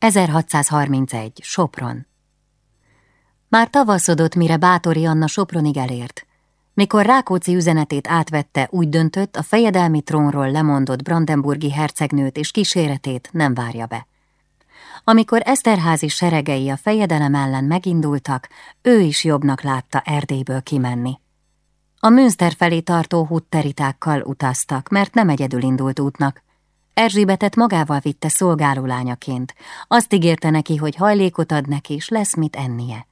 1631. Sopron Már tavaszodott, mire Bátori Anna Sopronig elért. Mikor Rákóczi üzenetét átvette, úgy döntött, a fejedelmi trónról lemondott brandenburgi hercegnőt és kíséretét nem várja be. Amikor Eszterházi seregei a fejedelem ellen megindultak, ő is jobbnak látta Erdélyből kimenni. A Münster felé tartó hutteritákkal utaztak, mert nem egyedül indult útnak. Erzsébetet magával vitte szolgálólányaként. Azt ígérte neki, hogy hajlékot ad neki, és lesz mit ennie.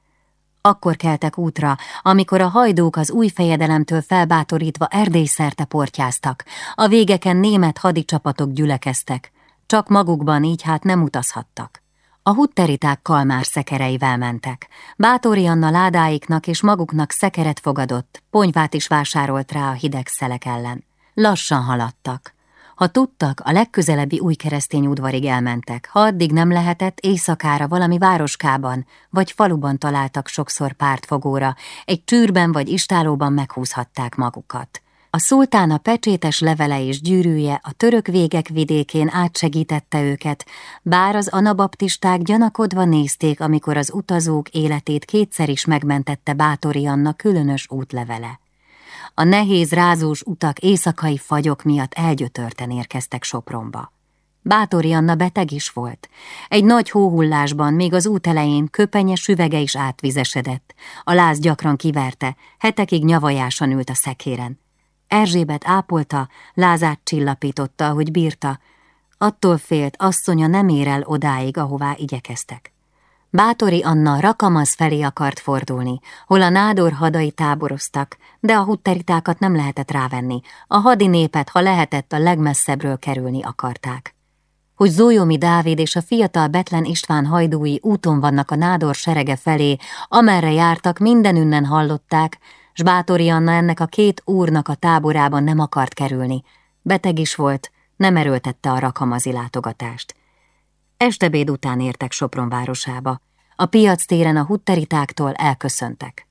Akkor keltek útra, amikor a hajdók az új fejedelemtől felbátorítva Erdély szerte portyáztak. A végeken német hadicsapatok gyülekeztek. Csak magukban így hát nem utazhattak. A hutteriták kalmár szekereivel mentek. Bátori Anna ládáiknak és maguknak szekeret fogadott, ponyvát is vásárolt rá a hideg szelek ellen. Lassan haladtak. Ha tudtak, a legközelebbi új keresztény udvarig elmentek, ha addig nem lehetett, éjszakára valami városkában vagy faluban találtak sokszor pártfogóra, egy tűrben vagy istálóban meghúzhatták magukat. A szultán a pecsétes levele és gyűrűje a török végek vidékén átsegítette őket, bár az anabaptisták gyanakodva nézték, amikor az utazók életét kétszer is megmentette Bátori Anna különös útlevele. A nehéz, rázós utak éjszakai fagyok miatt elgyötörten érkeztek Sopronba. Bátori Anna beteg is volt. Egy nagy hóhullásban, még az út elején köpenye süvege is átvizesedett. A láz gyakran kiverte, hetekig nyavajásan ült a szekéren. Erzsébet ápolta, lázát csillapította, hogy bírta. Attól félt, asszonya nem ér el odáig, ahová igyekeztek. Bátori Anna Rakamaz felé akart fordulni, hol a nádor hadai táboroztak, de a hutteritákat nem lehetett rávenni, a hadi népet, ha lehetett, a legmesszebbről kerülni akarták. Hogy Zójomi Dávid és a fiatal Betlen István hajdúi úton vannak a nádor serege felé, amerre jártak, mindenünnen hallották, s Bátori Anna ennek a két úrnak a táborában nem akart kerülni. Beteg is volt, nem erőltette a rakamazi látogatást. Estebéd után értek Sopron városába. A piac téren a hutteritáktól elköszöntek.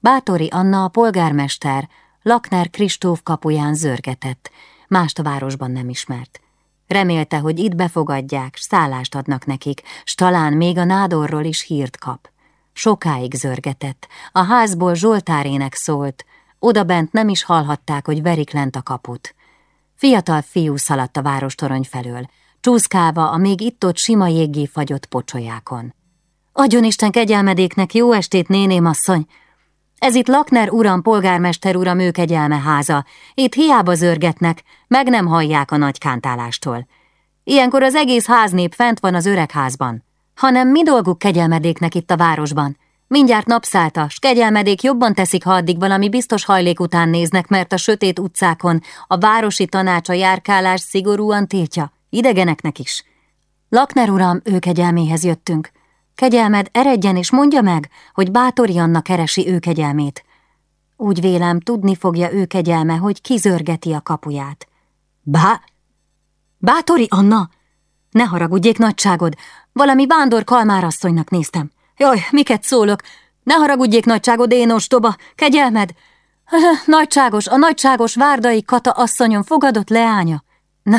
Bátori Anna a polgármester Lakner Kristóf kapuján zörgetett, mást a városban nem ismert. Remélte, hogy itt befogadják, szállást adnak nekik, s talán még a nádorról is hírt kap. Sokáig zörgetett, a házból Zsoltárének szólt, odabent nem is hallhatták, hogy verik lent a kaput. Fiatal fiú szaladt a várostorony felől, csúszkálva a még itt-ott sima jéggé fagyott pocsolyákon. Adjon Isten kegyelmedéknek, jó estét, néném asszony! Ez itt Lakner uram, polgármester uram ő kegyelme háza. Itt hiába zörgetnek, meg nem hallják a nagy kántálástól. Ilyenkor az egész háznép fent van az öregházban. Hanem mi dolguk kegyelmedéknek itt a városban? Mindjárt napszálta, s kegyelmedék jobban teszik, ha addig valami biztos hajlék után néznek, mert a sötét utcákon a városi tanács a járkálás szigorúan tiltja, idegeneknek is. Lakner uram, ő kegyelméhez jöttünk. Kegyelmed eredjen és mondja meg, hogy Bátori Anna keresi ő kegyelmét. Úgy vélem, tudni fogja ő kegyelme, hogy kizörgeti a kapuját. Bá... Bátori Anna! Ne haragudjék, nagyságod, valami vándor kalmárasszonynak néztem. Jaj, miket szólok? Ne haragudjék, nagyságod, én ostoba, kegyelmed! Nagyságos, a nagyságos várdai kata asszonyom fogadott leánya. Na,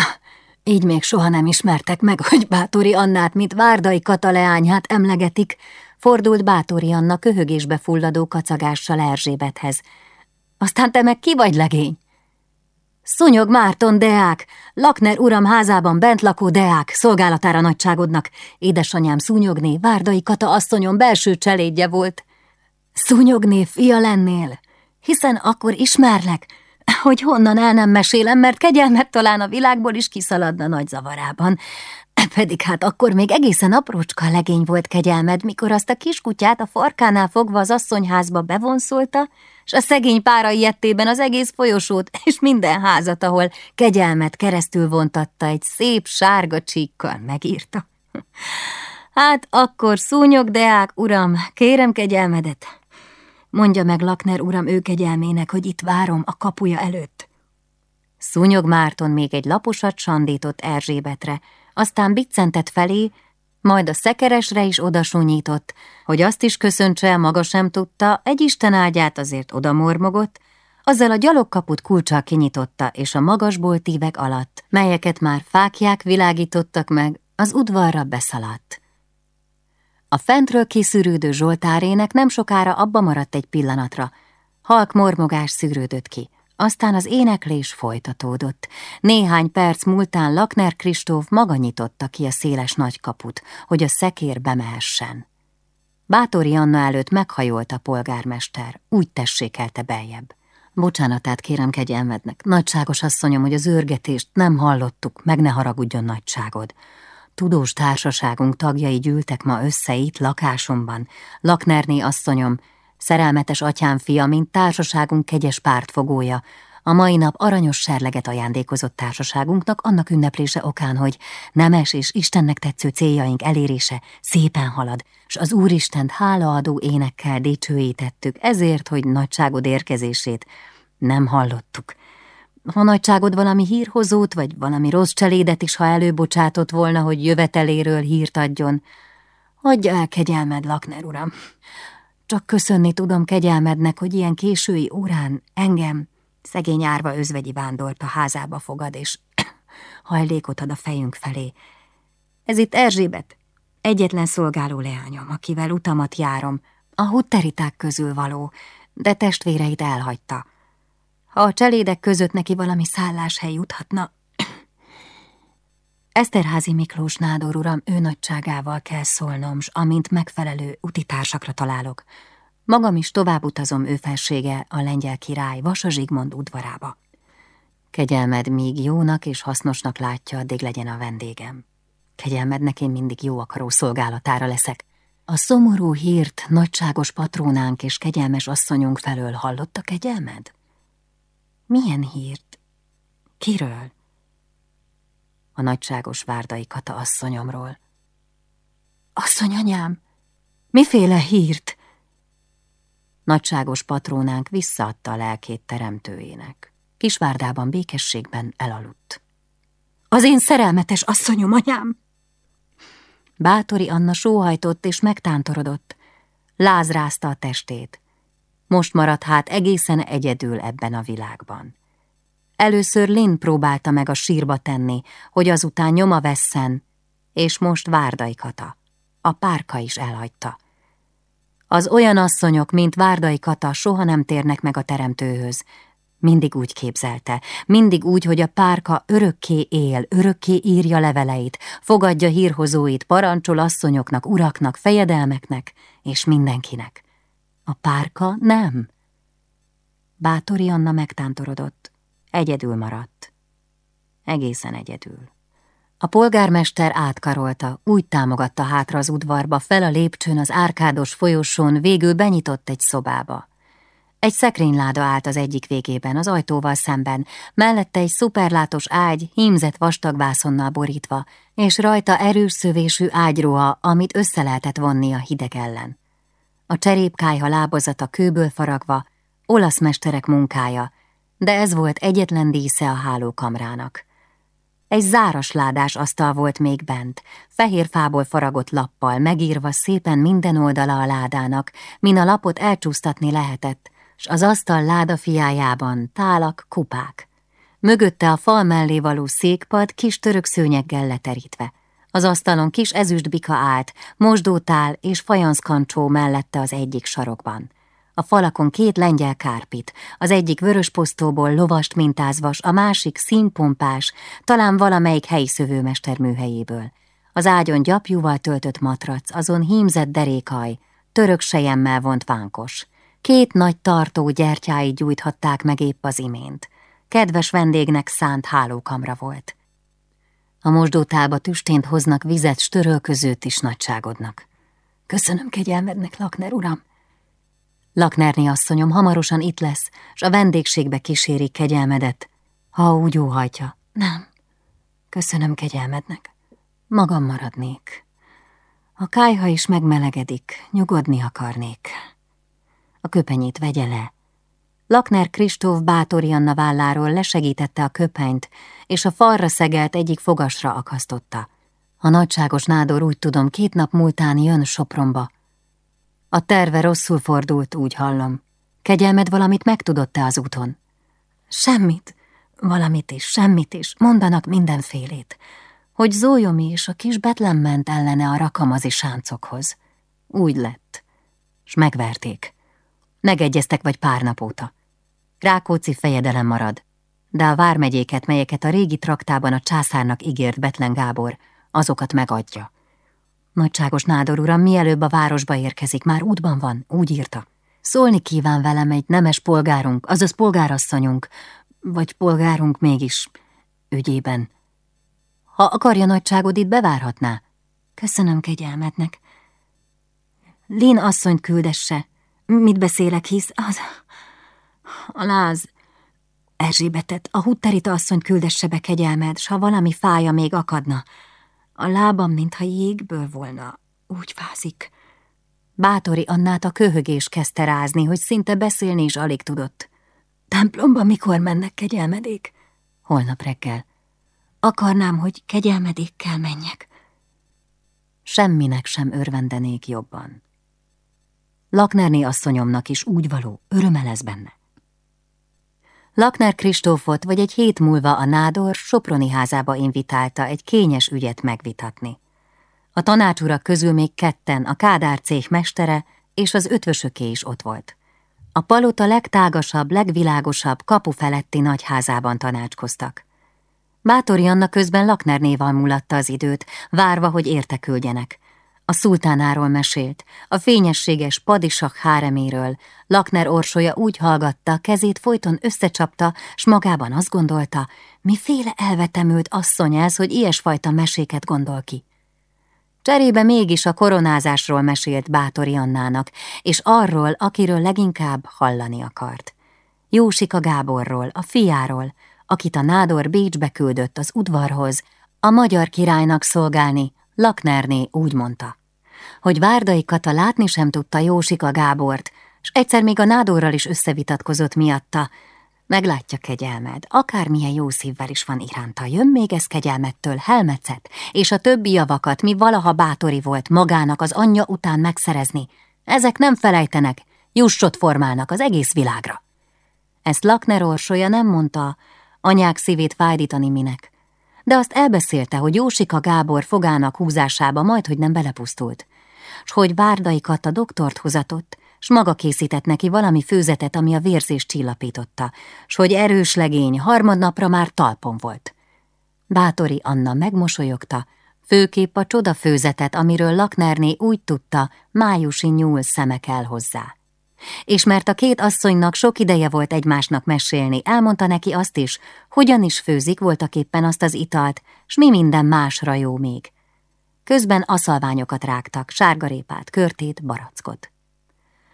így még soha nem ismertek meg, hogy Bátori Annát, mint várdai kata leányát emlegetik, fordult Bátori Anna köhögésbe fulladó kacagással Erzsébethez. Aztán te meg ki vagy legény? Szúnyog Márton Deák, Lakner uram házában bent lakó Deák, szolgálatára nagyságodnak. Édesanyám Szúnyogné, Várdai Kata asszonyom belső cselédje volt. Szúnyogné fia lennél, hiszen akkor ismerlek, hogy honnan el nem mesélem, mert kegyelmet talán a világból is kiszaladna nagy zavarában. Pedig hát akkor még egészen aprócska legény volt kegyelmed, mikor azt a kiskutyát a farkánál fogva az asszonyházba bevonszolta, és a szegény pára ilyettében az egész folyosót és minden házat, ahol kegyelmet keresztül vontatta, egy szép sárga csíkkal megírta. Hát akkor szúnyog, deák, uram, kérem kegyelmedet. Mondja meg Lakner uram ő kegyelmének, hogy itt várom a kapuja előtt. Szúnyog Márton még egy laposat sandított Erzsébetre, aztán biccentett felé, majd a szekeresre is odasúnyított, hogy azt is köszöntse, maga sem tudta, egy Isten ágyát azért odamormogott, azzal a gyalogkaput kulcsal kinyitotta, és a magasból tívek alatt, melyeket már fákják világítottak meg, Az udvarra beszaladt. A fentről kiszűrődő Zsoltárének nem sokára abba maradt egy pillanatra. Halk mormogás szűrődött ki. Aztán az éneklés folytatódott. Néhány perc múltán Lakner Kristóf maga nyitotta ki a széles nagy kaput, hogy a szekér bemehessen. Bátori Anna előtt meghajolt a polgármester, úgy tessékelte beljebb. Bocsánatát kérem kegyelmednek, nagyságos asszonyom, hogy az őrgetést nem hallottuk, meg ne haragudjon nagyságod. Tudós társaságunk tagjai gyűltek ma össze itt lakásomban. Laknerné asszonyom, szerelmetes atyám fia, mint társaságunk kegyes pártfogója, a mai nap aranyos serleget ajándékozott társaságunknak annak ünneplése okán, hogy nemes és Istennek tetsző céljaink elérése szépen halad, s az Úristent hálaadó énekkel dicsőítettük, ezért, hogy nagyságod érkezését nem hallottuk. Ha nagyságod valami hírhozót, vagy valami rossz cselédet is, ha előbocsátott volna, hogy jöveteléről hírt adjon, adja el kegyelmed, Lakner uram. Csak köszönni tudom kegyelmednek, hogy ilyen késői órán engem, szegény árva özvegyi vándort a házába fogad, és hajlékot ad a fejünk felé. Ez itt Erzsébet, egyetlen szolgáló leányom, akivel utamat járom, a hutteriták közül való, de testvéreit elhagyta. A cselédek között neki valami szálláshely juthatna, Eszterházi Miklós nádor uram ő nagyságával kell szólnom, s amint megfelelő utitársakra találok. Magam is tovább utazom ő felsége a lengyel király Vasa Zsigmond udvarába. Kegyelmed míg jónak és hasznosnak látja, addig legyen a vendégem. Kegyelmednek én mindig jó akaró szolgálatára leszek. A szomorú hírt nagyságos patrónánk és kegyelmes asszonyunk felől hallotta kegyelmed? Milyen hírt? Kiről? A nagyságos várdai Kata asszonyomról. Asszonyanyám, miféle hírt? Nagyságos patrónánk visszaadta a lelkét teremtőjének. Kisvárdában békességben elaludt. Az én szerelmetes asszonyom, anyám! Bátori Anna sóhajtott és megtántorodott. Lázrázta a testét. Most maradt hát egészen egyedül ebben a világban. Először Lin próbálta meg a sírba tenni, hogy azután nyoma vesszen, és most Várdai Kata. A párka is elhagyta. Az olyan asszonyok, mint Várdai Kata soha nem térnek meg a teremtőhöz. Mindig úgy képzelte, mindig úgy, hogy a párka örökké él, örökké írja leveleit, fogadja hírhozóit, parancsol asszonyoknak, uraknak, fejedelmeknek és mindenkinek. A párka nem. Bátori Anna megtántorodott. Egyedül maradt. Egészen egyedül. A polgármester átkarolta, úgy támogatta hátra az udvarba, fel a lépcsőn az árkádos folyosón, végül benyitott egy szobába. Egy szekrényláda állt az egyik végében, az ajtóval szemben, mellette egy szuperlátos ágy, hímzett vastag vászonnal borítva, és rajta erős szövésű ágyruha, amit össze lehetett vonni a hideg ellen. A cserépkájha lábazata kőből faragva, olasz mesterek munkája, de ez volt egyetlen dísze a hálókamrának. Egy záras ládás asztal volt még bent, fehér fából faragott lappal, megírva szépen minden oldala a ládának, min a lapot elcsúsztatni lehetett, s az asztal láda fiájában tálak, kupák. Mögötte a fal mellé való székpad kis török szőnyeggel leterítve. Az asztalon kis ezüstbika állt, mosdótál és fajanszkancsó mellette az egyik sarokban. A falakon két lengyel kárpit, az egyik vörös posztóból lovast mintázvas, a másik színpompás, talán valamelyik helyi szövőmester műhelyéből. Az ágyon gyapjúval töltött matrac, azon hímzett derékaj, török sejemmel vont vánkos. Két nagy tartó gyertyái gyújthatták meg épp az imént. Kedves vendégnek szánt hálókamra volt. A mosdótálba tüstént hoznak vizet, störölközőt is nagyságodnak. Köszönöm kegyelmednek, Lakner uram, Laknerni asszonyom hamarosan itt lesz, s a vendégségbe kíséri kegyelmedet, ha úgy óhajtja. Nem, köszönöm kegyelmednek. Magam maradnék. A kájha is megmelegedik, nyugodni akarnék. A köpenyét vegye le. Lakner Kristóf bátori Anna válláról lesegítette a köpenyt, és a falra szegelt egyik fogasra akasztotta. A nagyságos nádor úgy tudom, két nap múltán jön Sopronba, a terve rosszul fordult, úgy hallom. Kegyelmed valamit megtudott-e az úton? Semmit, valamit is, semmit is, mondanak mindenfélét. hogy Zójomi és a kis Betlen ment ellene a rakamazi sáncokhoz. Úgy lett, s megverték. Megegyeztek vagy pár nap óta. Rákóczi fejedelem marad, de a vármegyéket, melyeket a régi traktában a császárnak ígért Betlen Gábor, azokat megadja. Nagyságos nádor uram, mielőbb a városba érkezik, már útban van, úgy írta. Szólni kíván velem egy nemes polgárunk, azaz polgárasszonyunk, vagy polgárunk mégis, ügyében. Ha akarja nagyságod, itt bevárhatná. Köszönöm kegyelmetnek. Lin asszonyt küldesse. Mit beszélek, hisz az... A láz... Erzsébetet, a hutterita asszonyt küldesse be kegyelmed, s ha valami fája még akadna. A lábam, mintha jégből volna, úgy fázik. Bátori Annát a köhögés kezdte rázni, hogy szinte beszélni is alig tudott. Templomba mikor mennek kegyelmedék? Holnap reggel. Akarnám, hogy kegyelmedékkel menjek. Semminek sem örvendenék jobban. Laknerné asszonyomnak is úgy való, öröme lesz benne. Lakner Kristófot vagy egy hét múlva a nádor Soproni házába invitálta egy kényes ügyet megvitatni. A tanácsurak közül még ketten, a Kádár cég mestere és az ötvösöké is ott volt. A palota legtágasabb, legvilágosabb kapu feletti nagyházában tanácskoztak. Bátori Anna közben Laknernéval mulatta az időt, várva, hogy érteküldjenek. A szultánáról mesélt, a fényességes padisak háreméről. Lakner orsolya úgy hallgatta, kezét folyton összecsapta, s magában azt gondolta, miféle elvetemült asszony ez, hogy ilyesfajta meséket gondol ki. Cserébe mégis a koronázásról mesélt Bátori Annának, és arról, akiről leginkább hallani akart. Jósika Gáborról, a fiáról, akit a nádor Bécsbe küldött az udvarhoz, a magyar királynak szolgálni, Laknerné úgy mondta hogy Várdai Kata látni sem tudta Jósika Gábort, s egyszer még a nádorral is összevitatkozott miatta. Meglátja kegyelmed, akármilyen jó szívvel is van iránta, jön még ez kegyelmettől helmecet, és a többi javakat, mi valaha bátori volt magának az anyja után megszerezni. Ezek nem felejtenek, jussot formálnak az egész világra. Ezt Lakner orsolya nem mondta, anyák szívét fájdítani minek, de azt elbeszélte, hogy Jósika Gábor fogának húzásába majd, hogy nem belepusztult s hogy Várdai Kata doktort hozatott, s maga készített neki valami főzetet, ami a vérzést csillapította, s hogy erős legény harmadnapra már talpon volt. Bátori Anna megmosolyogta, főképp a csodafőzetet, amiről Laknerné úgy tudta, májusi nyúl szeme kell hozzá. És mert a két asszonynak sok ideje volt egymásnak mesélni, elmondta neki azt is, hogyan is főzik voltak éppen azt az italt, s mi minden másra jó még. Közben aszalványokat rágtak, sárgarépát, körtét, barackot.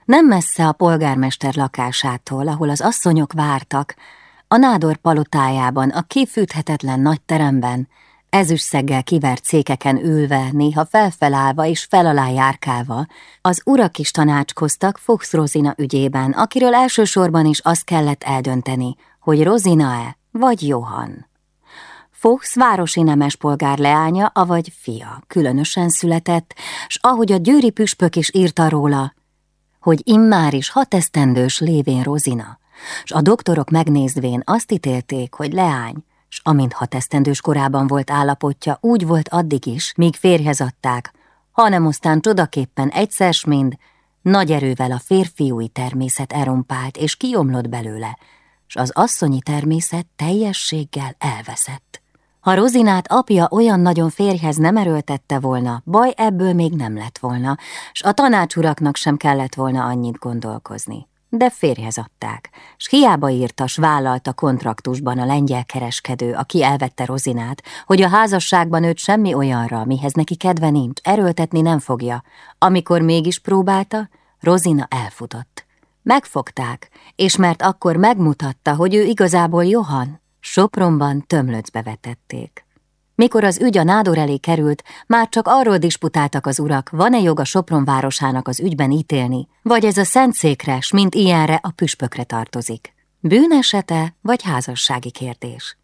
Nem messze a polgármester lakásától, ahol az asszonyok vártak, a nádor palotájában, a kifűthetetlen nagy teremben, ezüstszeggel kivert székeken ülve, néha felfelállva és felalá járkálva, az urak is tanácskoztak Fuchs Rozina ügyében, akiről elsősorban is azt kellett eldönteni, hogy Rozina-e vagy Johan. Fox városi nemes polgár leánya, avagy fia, különösen született, s ahogy a győri püspök is írta róla, hogy immár is hat esztendős lévén Rozina, s a doktorok megnézvén azt ítélték, hogy leány, s amint hat esztendős korában volt állapotja, úgy volt addig is, míg férjhez adták, hanem aztán csodaképpen egyszer mind nagy erővel a férfiúi természet erompált és kiomlott belőle, s az asszonyi természet teljességgel elveszett. Ha Rozinát apja olyan nagyon férjhez nem erőltette volna, baj ebből még nem lett volna, s a tanácsuraknak sem kellett volna annyit gondolkozni. De férjhez adták, s hiába írta, s vállalta kontraktusban a lengyel kereskedő, aki elvette Rozinát, hogy a házasságban őt semmi olyanra, mihez neki kedve nincs, erőltetni nem fogja. Amikor mégis próbálta, Rozina elfutott. Megfogták, és mert akkor megmutatta, hogy ő igazából Johan, Sopronban tömlöcbe vetették. Mikor az ügy a nádor elé került, már csak arról disputáltak az urak, van-e joga Sopron városának az ügyben ítélni, vagy ez a szentszékre, s mint ilyenre a püspökre tartozik. Bűnesete vagy házassági kérdés.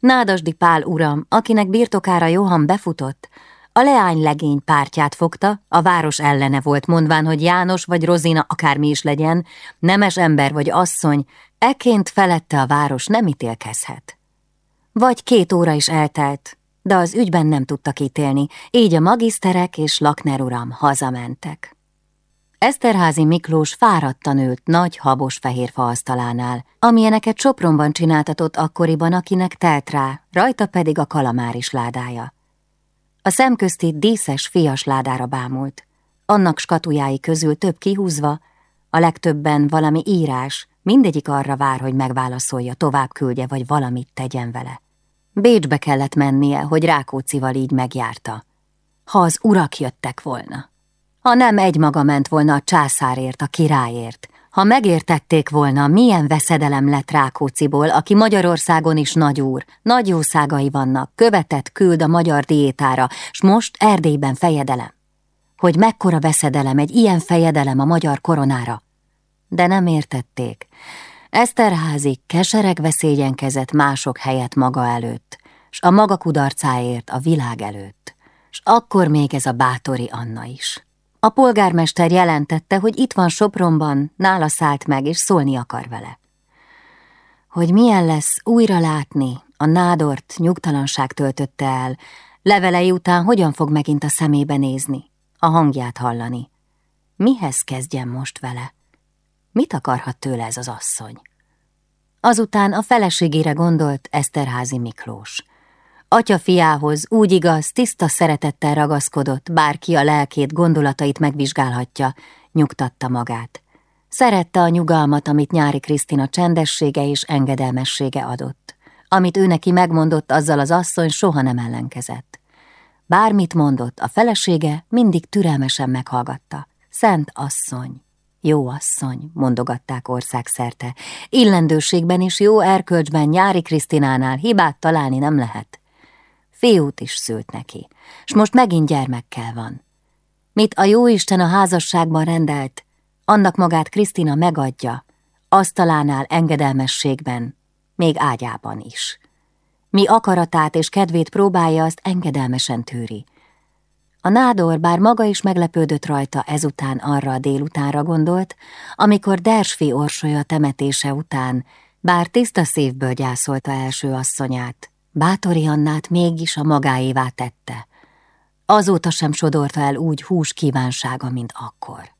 Nádasdi Pál uram, akinek birtokára Johan befutott, a leány legény pártját fogta, a város ellene volt mondván, hogy János vagy Rozina akármi is legyen, nemes ember vagy asszony, eként felette a város nem ítélkezhet. Vagy két óra is eltelt, de az ügyben nem tudtak ítélni, így a magiszterek és Lakner uram hazamentek. Eszterházi Miklós fáradtan ült nagy, habos fehér faasztalánál, amilyeneket Sopronban csináltatott akkoriban, akinek telt rá, rajta pedig a kalamáris ládája. A szemközti díszes fias ládára bámult. Annak skatujái közül több kihúzva, a legtöbben valami írás, mindegyik arra vár, hogy megválaszolja, tovább küldje, vagy valamit tegyen vele. Bécsbe kellett mennie, hogy Rákócival így megjárta. Ha az urak jöttek volna. Ha nem egymaga ment volna a császárért, a királyért, ha megértették volna, milyen veszedelem lett Rákóciból, aki Magyarországon is nagyúr, nagy jószágai vannak, követett küld a magyar diétára, s most Erdélyben fejedelem. Hogy mekkora veszedelem egy ilyen fejedelem a magyar koronára. De nem értették. Eszterházi keseregve szégyenkezett mások helyett maga előtt, s a maga kudarcáért a világ előtt, s akkor még ez a bátori Anna is. A polgármester jelentette, hogy itt van Sopronban, nála szállt meg, és szólni akar vele. Hogy milyen lesz újra látni, a nádort nyugtalanság töltötte el, levelei után hogyan fog megint a szemébe nézni, a hangját hallani. Mihez kezdjem most vele? Mit akarhat tőle ez az asszony? Azután a feleségére gondolt Eszterházi Miklós. Atya fiához úgy igaz, tiszta szeretettel ragaszkodott, bárki a lelkét, gondolatait megvizsgálhatja, nyugtatta magát. Szerette a nyugalmat, amit nyári Krisztina csendessége és engedelmessége adott. Amit ő neki megmondott, azzal az asszony soha nem ellenkezett. Bármit mondott, a felesége mindig türelmesen meghallgatta. Szent asszony, jó asszony, mondogatták országszerte. Illendőségben és jó erkölcsben nyári Krisztinánál hibát találni nem lehet. Fiút is szült neki, s most megint gyermekkel van. Mit a jóisten a házasságban rendelt, annak magát Krisztina megadja, asztalánál engedelmességben, még ágyában is. Mi akaratát és kedvét próbálja, azt engedelmesen tűri. A nádor bár maga is meglepődött rajta ezután arra a délutánra gondolt, amikor Dersfi orsolya temetése után, bár tiszta szívből gyászolta első asszonyát, Bátori Annát mégis a magáévá tette. Azóta sem sodorta el úgy hús kívánsága, mint akkor.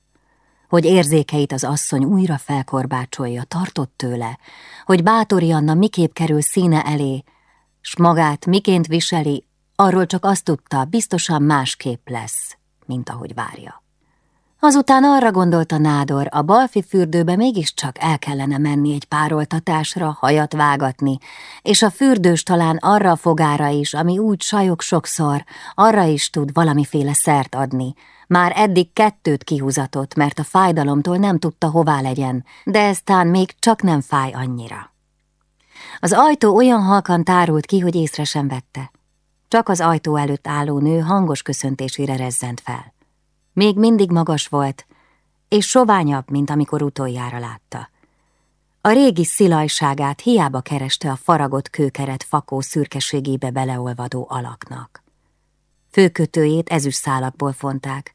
Hogy érzékeit az asszony újra felkorbácsolja, tartott tőle, hogy Bátori Anna miképp kerül színe elé, s magát miként viseli, arról csak azt tudta, biztosan másképp lesz, mint ahogy várja. Azután arra gondolta Nádor, a balfi fürdőbe mégiscsak el kellene menni egy pároltatásra, hajat vágatni, és a fürdős talán arra a fogára is, ami úgy sajok sokszor, arra is tud valamiféle szert adni. Már eddig kettőt kihúzatott, mert a fájdalomtól nem tudta hová legyen, de eztán még csak nem fáj annyira. Az ajtó olyan halkan tárult ki, hogy észre sem vette. Csak az ajtó előtt álló nő hangos köszöntésére rezzent fel. Még mindig magas volt, és soványabb, mint amikor utoljára látta. A régi szilajságát hiába kereste a faragott kőkeret fakó szürkeségébe beleolvadó alaknak. Főkötőjét ezüst szálakból fonták,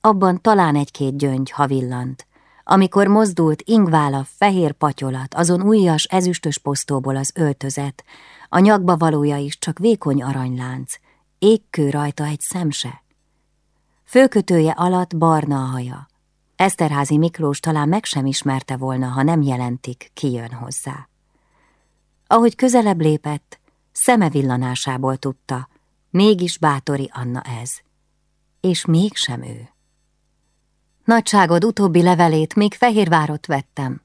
abban talán egy-két gyöngy, ha villant, amikor mozdult ingvála fehér patyolat, azon újas ezüstös posztóból az öltözet, a nyakba valója is csak vékony aranylánc, égkő rajta egy szemse. Főkötője alatt barna a haja. Eszterházi Miklós talán meg sem ismerte volna, ha nem jelentik, ki jön hozzá. Ahogy közelebb lépett, szeme villanásából tudta, mégis bátori Anna ez. És mégsem ő. Nagyságod utóbbi levelét még Fehérvárot vettem.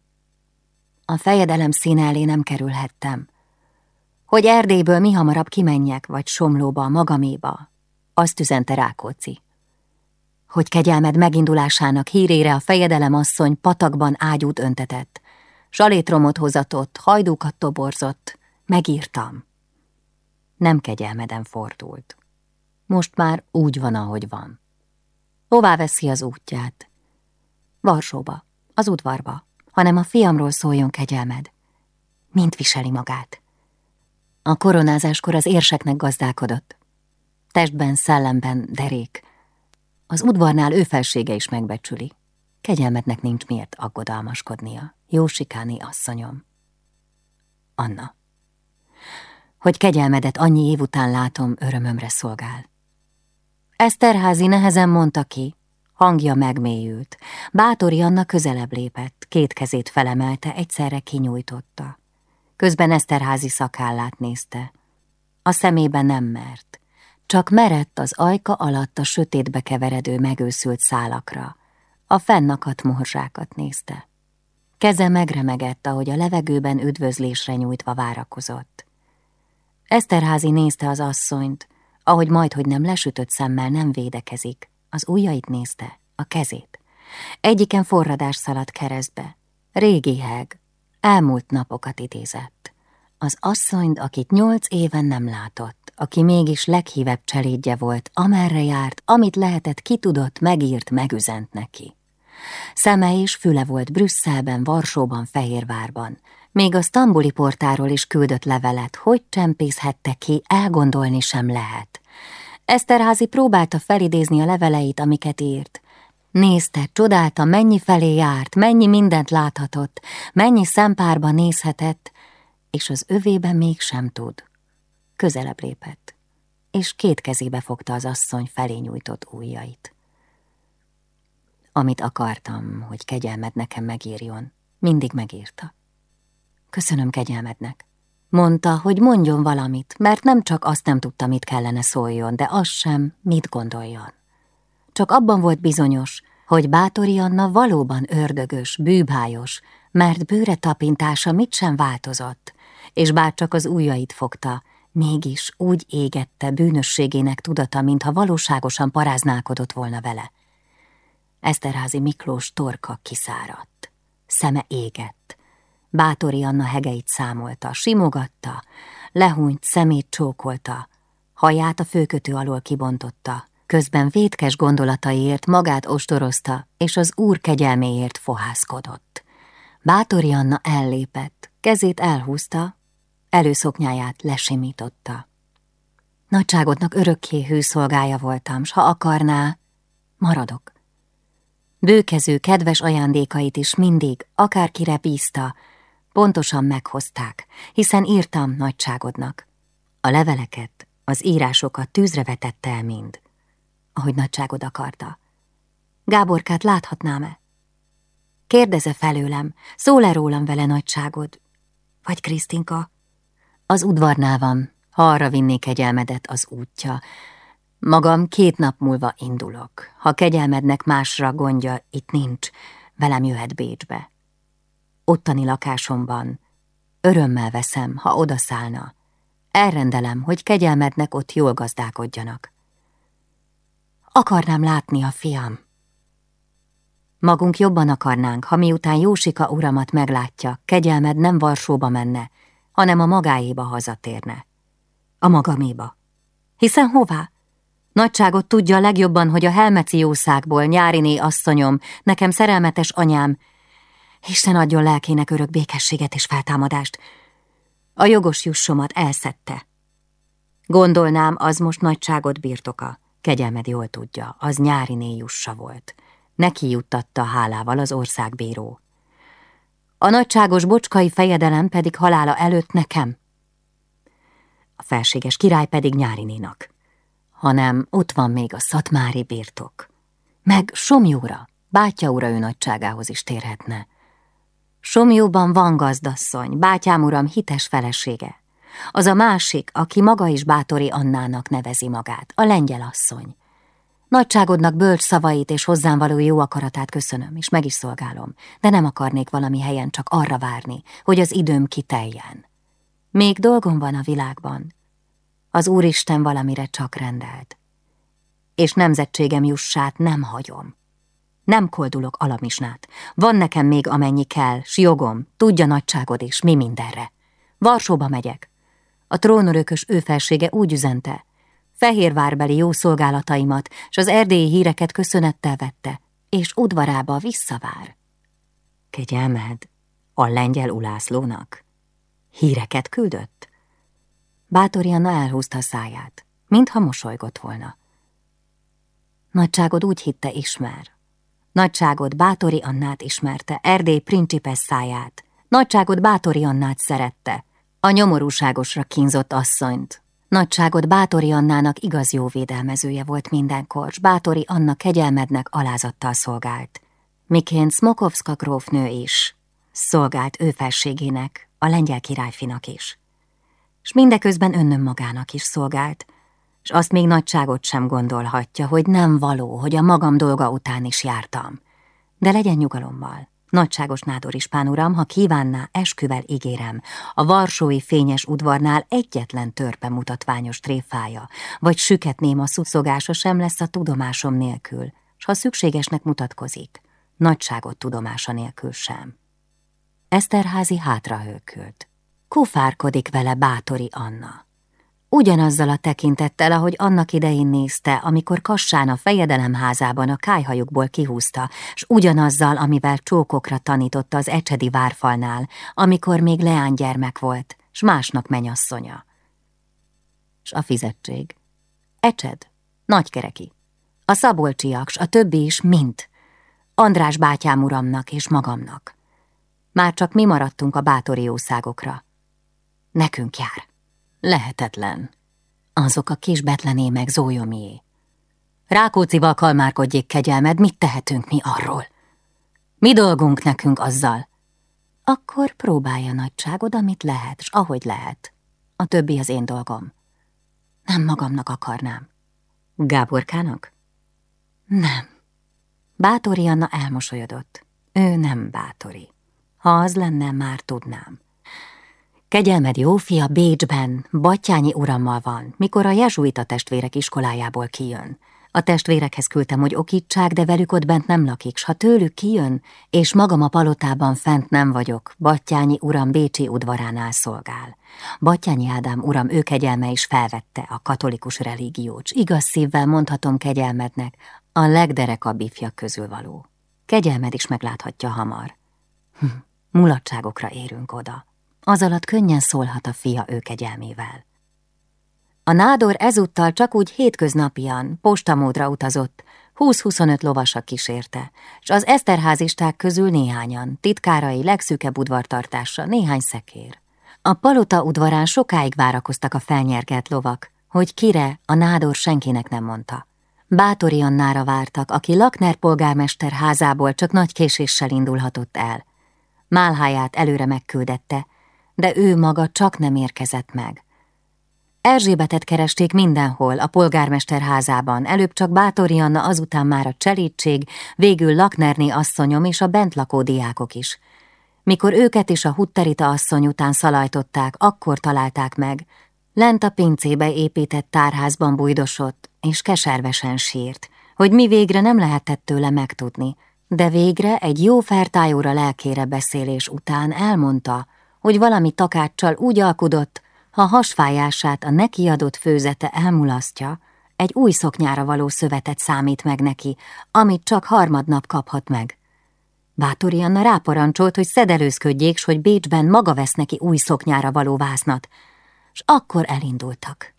A fejedelem színe elé nem kerülhettem. Hogy Erdélyből mi hamarabb kimenjek, vagy Somlóba, magaméba, azt üzente Rákóczi hogy kegyelmed megindulásának hírére a fejedelem asszony patakban ágyút öntetett, salétromot hozatott, hajdúkat toborzott, megírtam. Nem kegyelmeden fordult. Most már úgy van, ahogy van. Hová veszi az útját? Varsóba, az udvarba, hanem a fiamról szóljon kegyelmed. Mint viseli magát. A koronázáskor az érseknek gazdálkodott. Testben, szellemben, derék, az udvarnál ő felsége is megbecsüli. Kegyelmetnek nincs miért aggodalmaskodnia. Jósikáni asszonyom. Anna. hogy kegyelmedet annyi év után látom, örömömre szolgál. Eszterházi nehezen mondta ki, hangja megmélyült. Bátori Anna közelebb lépett, két kezét felemelte, egyszerre kinyújtotta. Közben Eszterházi szakállát nézte. A szemébe nem mert, csak merett az ajka alatt a sötétbe keveredő megőszült szálakra. A fennakadt morzsákat nézte. Keze megremegett, ahogy a levegőben üdvözlésre nyújtva várakozott. Eszterházi nézte az asszonyt, ahogy majd, hogy nem lesütött szemmel nem védekezik. Az ujjait nézte, a kezét. Egyiken forradás szaladt keresztbe. Régi heg, elmúlt napokat idézett. Az asszonyt, akit nyolc éven nem látott, aki mégis leghívebb cselédje volt, amerre járt, amit lehetett, ki tudott, megírt, megüzent neki. Szeme és füle volt Brüsszelben, Varsóban, Fehérvárban. Még a sztambuli portáról is küldött levelet, hogy csempészhette ki, elgondolni sem lehet. Eszterházi próbálta felidézni a leveleit, amiket írt. Nézte, csodálta, mennyi felé járt, mennyi mindent láthatott, mennyi szempárba nézhetett, és az övébe mégsem tud. Közelebb lépett, és két kezébe fogta az asszony felé nyújtott ujjait. Amit akartam, hogy kegyelmed nekem megírjon, mindig megírta. Köszönöm kegyelmednek. Mondta, hogy mondjon valamit, mert nem csak azt nem tudta, mit kellene szóljon, de az sem, mit gondoljon. Csak abban volt bizonyos, hogy Bátori Anna valóban ördögös, bűbájos, mert bőre tapintása mit sem változott, és bár csak az ujjait fogta, mégis úgy égette bűnösségének tudata, mintha valóságosan paráználkodott volna vele. Eszterházi Miklós torka kiszáradt. Szeme égett. Bátori Anna hegeit számolta, simogatta, lehúnyt szemét csókolta, haját a főkötő alól kibontotta, közben vétkes gondolataiért magát ostorozta, és az úr kegyelméért fohászkodott. Bátori Anna ellépett, kezét elhúzta, előszoknyáját lesimította. Nagyságodnak örökké hűszolgája voltam, s ha akarná, maradok. Bőkező, kedves ajándékait is mindig, akárkire bízta, pontosan meghozták, hiszen írtam nagyságodnak. A leveleket, az írásokat tűzre vetette el mind, ahogy nagyságod akarta. Gáborkát láthatnám-e? Kérdeze felőlem, szól-e rólam vele nagyságod? Vagy Krisztinka? Az udvarnál van, ha arra vinnék kegyelmedet az útja, Magam két nap múlva indulok. Ha kegyelmednek másra gondja, itt nincs, velem jöhet Bécsbe. Ottani lakásomban örömmel veszem, ha odaszállna. Elrendelem, hogy kegyelmednek ott jól gazdálkodjanak. Akarnám látni a fiam. Magunk jobban akarnánk, ha miután Jósika uramat meglátja, kegyelmed nem Varsóba menne, hanem a magáéba hazatérne. A magaméba. Hiszen hová? Nagyságot tudja legjobban, hogy a helmeci jószágból, nyáriné asszonyom, nekem szerelmetes anyám, Isten adjon lelkének örök békességet és feltámadást, a jogos jussomat elszette. Gondolnám, az most nagyságot birtoka, kegyelmed jól tudja, az nyáriné jussa volt. Neki juttatta hálával az országbíró. A nagyságos bocskai fejedelem pedig halála előtt nekem. A felséges király pedig nyárinénak hanem ott van még a szatmári birtok. Meg Somjóra, bátya ura ő nagyságához is térhetne. Somjóban van gazdasszony, bátyám uram hites felesége. Az a másik, aki maga is Bátori Annának nevezi magát, a lengyel asszony. Nagyságodnak bölcs szavait és hozzám való jó akaratát köszönöm, és meg is szolgálom, de nem akarnék valami helyen csak arra várni, hogy az időm kiteljen. Még dolgom van a világban, az Úristen valamire csak rendelt. És nemzetségem jussát nem hagyom. Nem koldulok alamisnát. Van nekem még amennyi kell, s jogom, tudja nagyságod is, mi mindenre. Varsóba megyek. A trónörökös őfelsége úgy üzente, Fehérvárbeli jó szolgálataimat, s az erdélyi híreket köszönettel vette, és udvarába visszavár. Kegyelmed, a lengyel ulászlónak? Híreket küldött? Bátori Anna elhúzta a száját, mintha mosolygott volna. Nagyságod úgy hitte ismer. Nagyságod Bátori Annát ismerte, Erdély principes száját. Nagyságod Bátori Annát szerette. A nyomorúságosra kínzott asszonyt. Nagyságot Bátori Annának igaz jó védelmezője volt mindenkor, s Bátori Anna kegyelmednek alázattal szolgált. Miként Smokovska grófnő is. Szolgált ő felségének, a lengyel királyfinak is. S mindeközben önnön magának is szolgált, és azt még nagyságot sem gondolhatja, hogy nem való, hogy a magam dolga után is jártam. De legyen nyugalommal. Nagyságos nádor ispán uram, ha kívánná, esküvel ígérem, a varsói fényes udvarnál egyetlen törpe mutatványos tréfája, vagy süket néma szuszogása sem lesz a tudomásom nélkül, s ha szükségesnek mutatkozik, nagyságot tudomása nélkül sem. Eszterházi hátrahőkült. Kufárkodik vele bátori Anna. Ugyanazzal a tekintettel, ahogy annak idején nézte, amikor Kassán a fejedelemházában a kájhajukból kihúzta, s ugyanazzal, amivel csókokra tanította az ecsedi várfalnál, amikor még leánygyermek volt, s másnak menyasszonya. S a fizetség. Ecsed, nagykereki. A szabolcsiak, s a többi is mind. András bátyám uramnak és magamnak. Már csak mi maradtunk a bátori jószágokra. Nekünk jár. Lehetetlen. Azok a kis betlenémek zójomié. Rákócival kalmárkodjék kegyelmed, mit tehetünk mi arról? Mi dolgunk nekünk azzal? Akkor próbálja nagyságod, amit lehet, s ahogy lehet. A többi az én dolgom. Nem magamnak akarnám. Gáborkának? Nem. Bátori Anna elmosolyodott. Ő nem bátori. Ha az lenne, már tudnám. Kegyelmed jó fia Bécsben, Battyányi urammal van, mikor a jezsuita testvérek iskolájából kijön. A testvérekhez küldtem, hogy okítsák, de velük ott bent nem lakik, s ha tőlük kijön, és magam a palotában fent nem vagyok, Battyányi uram Bécsi udvaránál szolgál. Battyányi Ádám uram ő kegyelme is felvette a katolikus religiót, igaz szívvel mondhatom kegyelmednek, a legderekabb ifjak közül való. Kegyelmed is megláthatja hamar. Hm, mulatságokra érünk oda az alatt könnyen szólhat a fia ő. A nádor ezúttal csak úgy hétköznapian, postamódra utazott, 20-25 lovasa kísérte, és az eszterházisták közül néhányan, titkárai legszűkebb udvartartásra, néhány szekér. A palota udvarán sokáig várakoztak a felnyergelt lovak, hogy kire a nádor senkinek nem mondta. Bátori Annára vártak, aki Lakner polgármester házából csak nagy késéssel indulhatott el. Málháját előre megküldette, de ő maga csak nem érkezett meg. Erzsébetet keresték mindenhol, a polgármester házában, előbb csak Bátori Anna, azután már a cselítség, végül Laknerné asszonyom és a bent lakó diákok is. Mikor őket is a Hutterita asszony után szalajtották, akkor találták meg. Lent a pincébe épített tárházban bújdosott, és keservesen sírt, hogy mi végre nem lehetett tőle megtudni, de végre egy jó fertájóra lelkére beszélés után elmondta, hogy valami takáccsal úgy alkudott, ha hasfájását a neki adott főzete elmulasztja, egy új szoknyára való szövetet számít meg neki, amit csak harmadnap kaphat meg. Bátori Anna ráparancsolt, hogy szedelőzködjék, s hogy Bécsben maga vesz neki új szoknyára való vásznat, s akkor elindultak.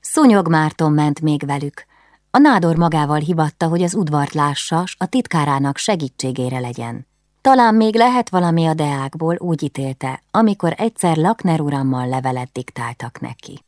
Szúnyog Márton ment még velük. A nádor magával hivatta, hogy az udvart lássa, s a titkárának segítségére legyen. Talán még lehet valami a deákból, úgy ítélte, amikor egyszer Lakner urammal levelet diktáltak neki.